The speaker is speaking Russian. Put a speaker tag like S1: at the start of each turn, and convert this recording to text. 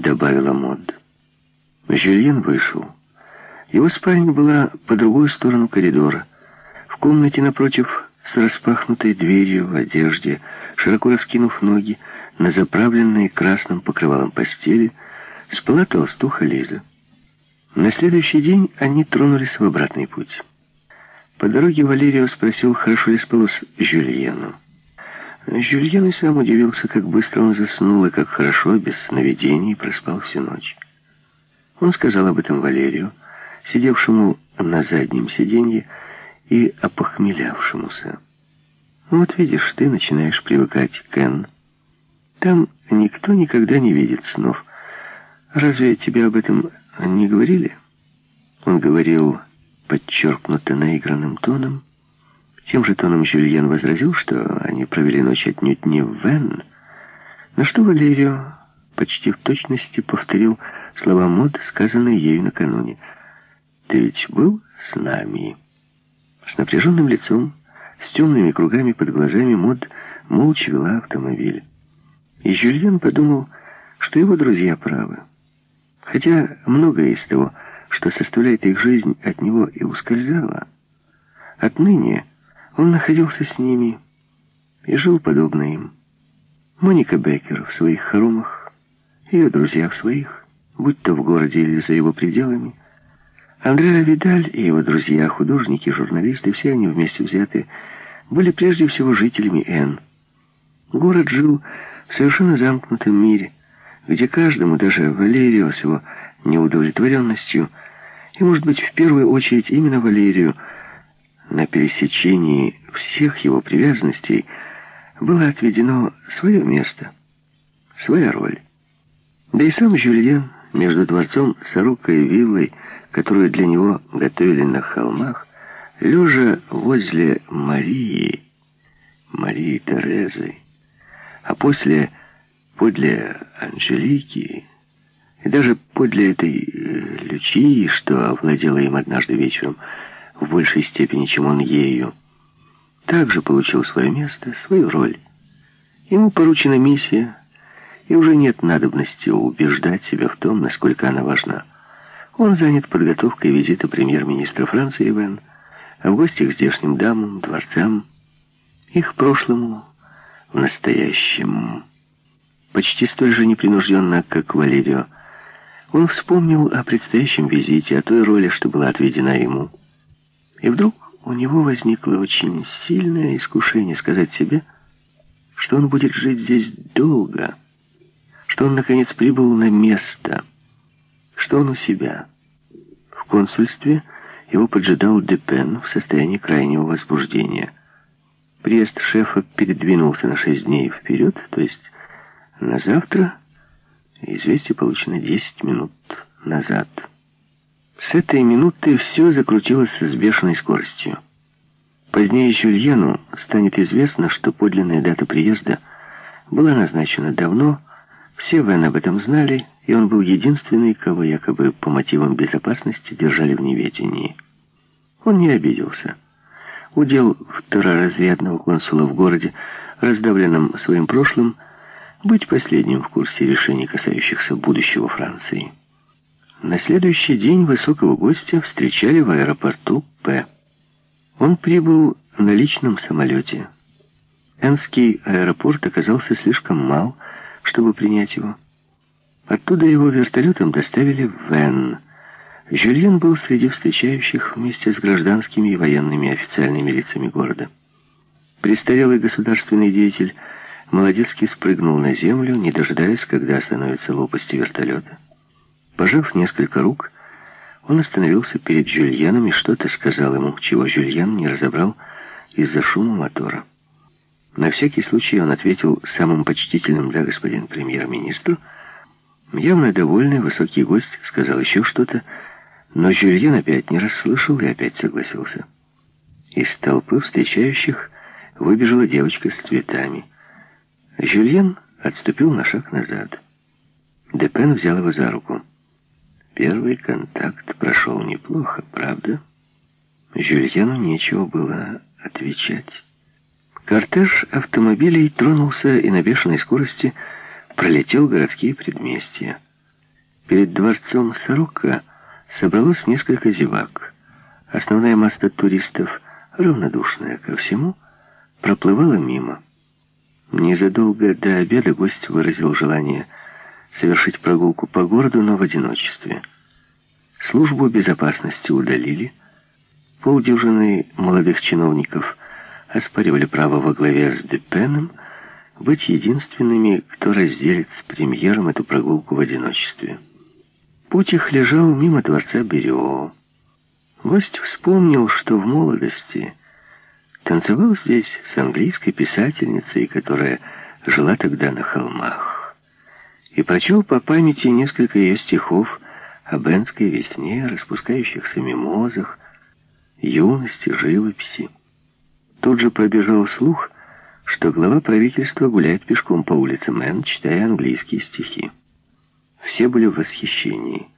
S1: добавила Мод. Жюльен вышел. Его спальня была по другую сторону коридора. В комнате напротив, с распахнутой дверью в одежде, широко раскинув ноги, на заправленной красным покрывалом постели, спала толстуха Лиза. На следующий день они тронулись в обратный путь. По дороге Валерио спросил, хорошо ли спалось Жюльену. Жюльен и сам удивился, как быстро он заснул и как хорошо, без сновидений, проспал всю ночь. Он сказал об этом Валерию, сидевшему на заднем сиденье и опохмелявшемуся. «Вот видишь, ты начинаешь привыкать, Кен. Там никто никогда не видит снов. Разве тебе об этом не говорили?» Он говорил подчеркнуто наигранным тоном. Тем же тоном Жюльен возразил, что они провели ночь отнюдь не в Вен, на что Валерио почти в точности повторил слова Мод, сказанные ею накануне. «Ты ведь был с нами?» С напряженным лицом, с темными кругами под глазами Мод молча вела автомобиль. И Жюльен подумал, что его друзья правы. Хотя многое из того, что составляет их жизнь, от него и ускользало. Отныне он находился с ними и жил подобно им. Моника Беккер в своих хоромах, ее друзья в своих, будь то в городе или за его пределами. Андреа Видаль и его друзья, художники, журналисты, все они вместе взятые, были прежде всего жителями Н. Город жил в совершенно замкнутом мире, где каждому, даже Валерию с его неудовлетворенностью, и, может быть, в первую очередь именно Валерию, на пересечении всех его привязанностей было отведено свое место, своя роль. Да и сам Жюльен между дворцом Сорока и виллой, которую для него готовили на холмах, лежа возле Марии, Марии Терезы, а после подле Анжелики, и даже подле этой э, Лючии, что овладела им однажды вечером, в большей степени, чем он ею, также получил свое место, свою роль. Ему поручена миссия, и уже нет надобности убеждать себя в том, насколько она важна. Он занят подготовкой визита премьер-министра Франции Ивен, а в гости к здешним дамам, дворцам, их прошлому, в настоящем. Почти столь же непринужденно, как Валерио, он вспомнил о предстоящем визите, о той роли, что была отведена ему. И вдруг у него возникло очень сильное искушение сказать себе, что он будет жить здесь долго, что он, наконец, прибыл на место, что он у себя. В консульстве его поджидал Депен в состоянии крайнего возбуждения. Приезд шефа передвинулся на шесть дней вперед, то есть на завтра Известие получено 10 минут назад. С этой минуты все закрутилось с бешеной скоростью. Позднее Жюльену станет известно, что подлинная дата приезда была назначена давно, все Вен об этом знали, и он был единственный, кого якобы по мотивам безопасности держали в неведении. Он не обиделся. Удел второразрядного консула в городе, раздавленном своим прошлым, быть последним в курсе решений, касающихся будущего Франции. На следующий день высокого гостя встречали в аэропорту П. Он прибыл на личном самолете. Энский аэропорт оказался слишком мал, чтобы принять его. Оттуда его вертолетом доставили в Вен. Жюльен был среди встречающих вместе с гражданскими и военными официальными лицами города. Престарелый государственный деятель Молодецкий спрыгнул на землю, не дожидаясь, когда остановятся лопасти вертолета. Пожав несколько рук, он остановился перед Жюльеном и что-то сказал ему, чего Жюльен не разобрал из-за шума мотора. На всякий случай он ответил самым почтительным для господин премьер-министру. Явно довольный высокий гость сказал еще что-то, но Жюльен опять не расслышал и опять согласился. Из толпы встречающих выбежала девочка с цветами. Жюльен отступил на шаг назад. Депен взял его за руку. Первый контакт прошел неплохо, правда? Жюльену нечего было отвечать. Кортеж автомобилей тронулся и на бешеной скорости пролетел городские предместья. Перед дворцом Сорока собралось несколько зевак. Основная масса туристов, равнодушная ко всему, проплывала мимо. Незадолго до обеда гость выразил желание совершить прогулку по городу, но в одиночестве. Службу безопасности удалили. Полдюжины молодых чиновников оспаривали право во главе с Депеном быть единственными, кто разделит с премьером эту прогулку в одиночестве. Путь их лежал мимо дворца Берио. Гость вспомнил, что в молодости танцевал здесь с английской писательницей, которая жила тогда на холмах, и прочел по памяти несколько ее стихов о бенской весне, распускающихся мимозах, юности, живописи. Тут же пробежал слух, что глава правительства гуляет пешком по улице Мэн, читая английские стихи. Все были в восхищении.